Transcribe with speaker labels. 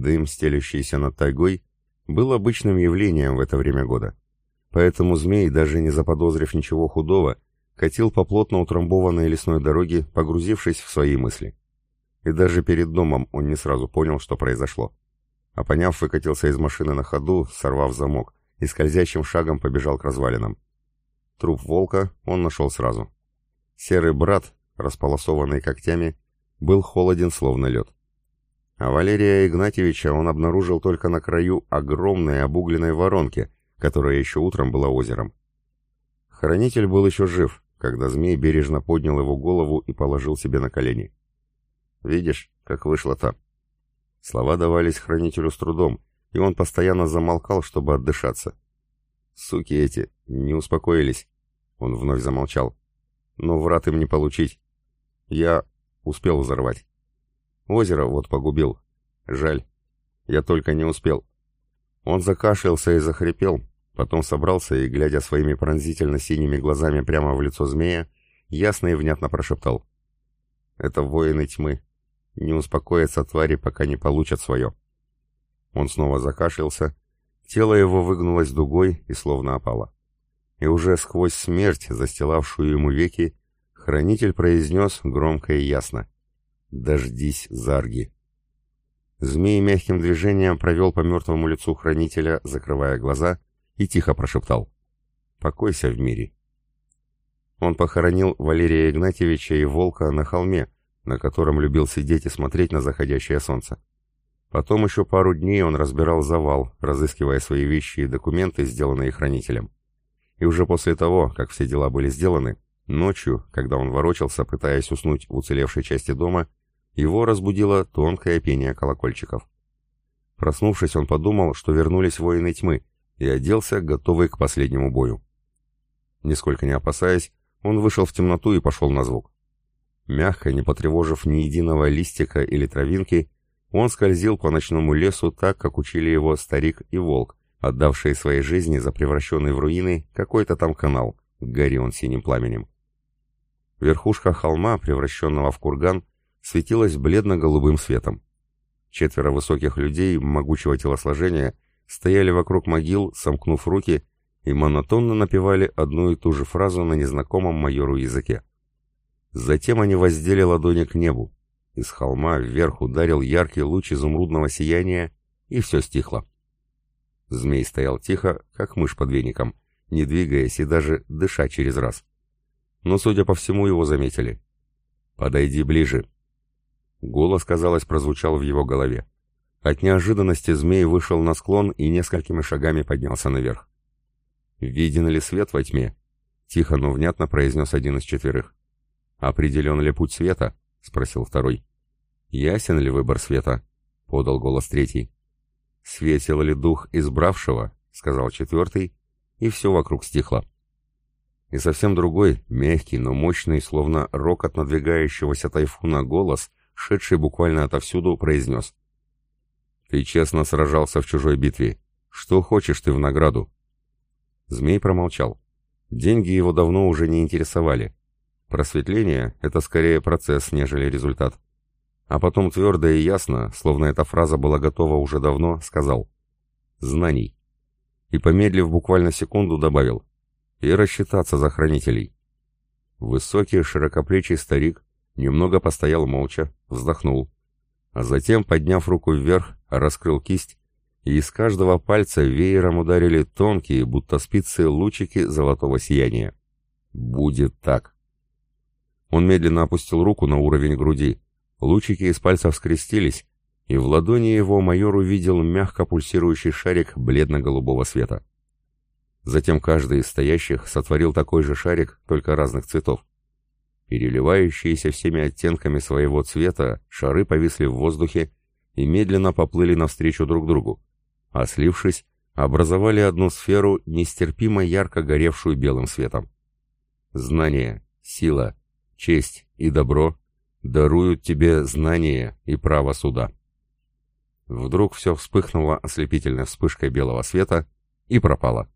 Speaker 1: дым, стелющийся над тайгой, был обычным явлением в это время года. Поэтому змей, даже не заподозрив ничего худого, катил по плотно утрамбованной лесной дороге, погрузившись в свои мысли. И даже перед домом он не сразу понял, что произошло. А поняв, выкатился из машины на ходу, сорвав замок, и скользящим шагом побежал к развалинам. Труп волка он нашел сразу. Серый брат, располосованный когтями, был холоден, словно лед. А Валерия Игнатьевича он обнаружил только на краю огромной обугленной воронки, которая еще утром была озером. Хранитель был еще жив, когда змей бережно поднял его голову и положил себе на колени. «Видишь, как вышло-то?» Слова давались хранителю с трудом, и он постоянно замолкал, чтобы отдышаться. «Суки эти, не успокоились!» Он вновь замолчал. «Но врат им не получить. Я успел взорвать. Озеро вот погубил. Жаль. Я только не успел». Он закашлялся и захрипел, Потом собрался и, глядя своими пронзительно-синими глазами прямо в лицо змея, ясно и внятно прошептал. «Это воины тьмы. Не успокоятся твари, пока не получат свое». Он снова закашлялся, тело его выгнулось дугой и словно опало. И уже сквозь смерть, застилавшую ему веки, хранитель произнес громко и ясно. «Дождись, Зарги!» Змей мягким движением провел по мертвому лицу хранителя, закрывая глаза, и тихо прошептал «Покойся в мире». Он похоронил Валерия Игнатьевича и Волка на холме, на котором любил сидеть и смотреть на заходящее солнце. Потом еще пару дней он разбирал завал, разыскивая свои вещи и документы, сделанные хранителем. И уже после того, как все дела были сделаны, ночью, когда он ворочался, пытаясь уснуть в уцелевшей части дома, его разбудило тонкое пение колокольчиков. Проснувшись, он подумал, что вернулись воины тьмы, и оделся, готовый к последнему бою. Нисколько не опасаясь, он вышел в темноту и пошел на звук. Мягко, не потревожив ни единого листика или травинки, он скользил по ночному лесу так, как учили его старик и волк, отдавшие своей жизни за превращенный в руины какой-то там канал, гори он синим пламенем. Верхушка холма, превращенного в курган, светилась бледно-голубым светом. Четверо высоких людей могучего телосложения стояли вокруг могил, сомкнув руки, и монотонно напевали одну и ту же фразу на незнакомом майору языке. Затем они воздели ладони к небу. Из холма вверх ударил яркий луч изумрудного сияния, и все стихло. Змей стоял тихо, как мышь под веником, не двигаясь и даже дыша через раз. Но, судя по всему, его заметили. «Подойди ближе». Голос, казалось, прозвучал в его голове. От неожиданности змей вышел на склон и несколькими шагами поднялся наверх. «Виден ли свет во тьме?» — тихо, но внятно произнес один из четверых. «Определен ли путь света?» — спросил второй. «Ясен ли выбор света?» — подал голос третий. «Светил ли дух избравшего?» — сказал четвертый, и все вокруг стихло. И совсем другой, мягкий, но мощный, словно рок от надвигающегося тайфуна голос, шедший буквально отовсюду, произнес — ты честно сражался в чужой битве. Что хочешь ты в награду?» Змей промолчал. Деньги его давно уже не интересовали. Просветление — это скорее процесс, нежели результат. А потом твердо и ясно, словно эта фраза была готова уже давно, сказал «Знаний». И, помедлив буквально секунду, добавил «И рассчитаться за хранителей». Высокий, широкоплечий старик немного постоял молча, вздохнул, а затем, подняв руку вверх, раскрыл кисть, и из каждого пальца веером ударили тонкие, будто спицы, лучики золотого сияния. «Будет так!» Он медленно опустил руку на уровень груди. Лучики из пальцев скрестились, и в ладони его майор увидел мягко пульсирующий шарик бледно-голубого света. Затем каждый из стоящих сотворил такой же шарик, только разных цветов. Переливающиеся всеми оттенками своего цвета, шары повисли в воздухе и медленно поплыли навстречу друг другу, а слившись, образовали одну сферу, нестерпимо ярко горевшую белым светом. Знание, сила, честь и добро даруют тебе знание и право суда. Вдруг все вспыхнуло ослепительной вспышкой белого света и пропало.